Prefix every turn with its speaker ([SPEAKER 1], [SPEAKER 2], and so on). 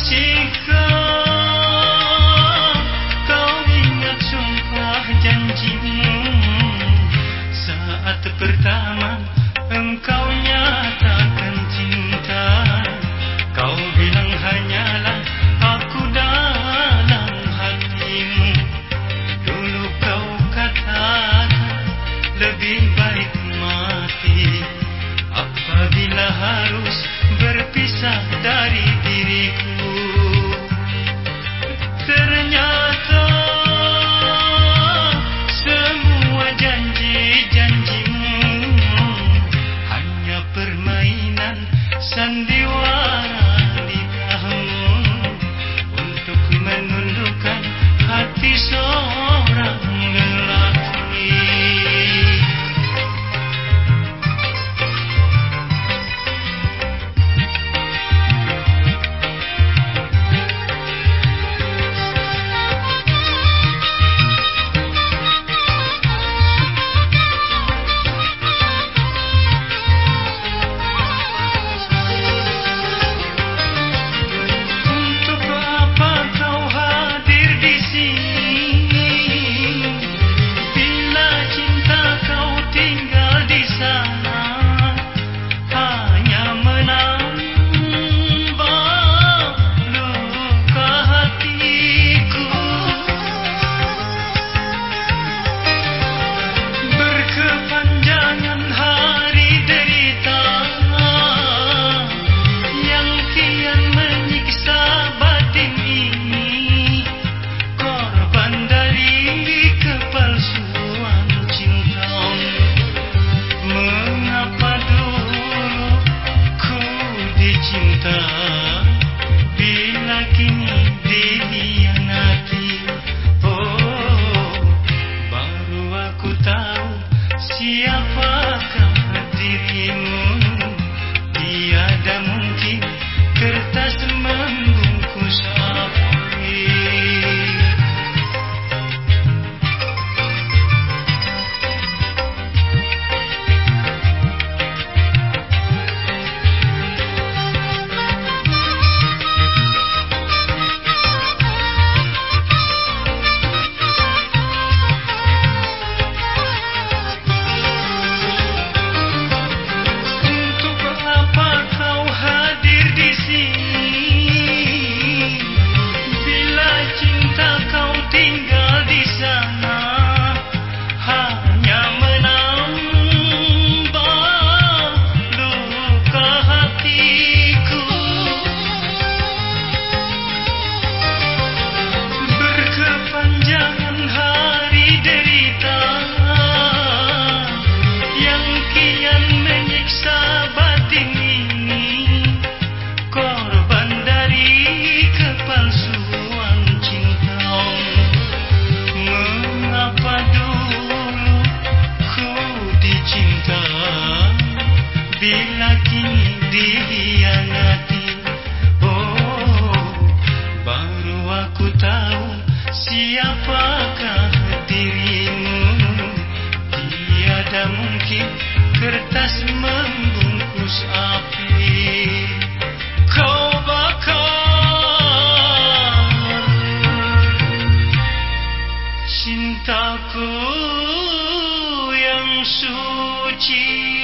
[SPEAKER 1] Masihkah kau ingat sumpah janjimu saat pertama engkau nyatakan cinta kau bilang hanyalah aku dalam hatimu dulu kau kata lebih baik mati apabila harus berpisah ಸದಾ siapakah dirimu? Tiada mungkin kertas membungkus api. Kau bakar cintaku yang suci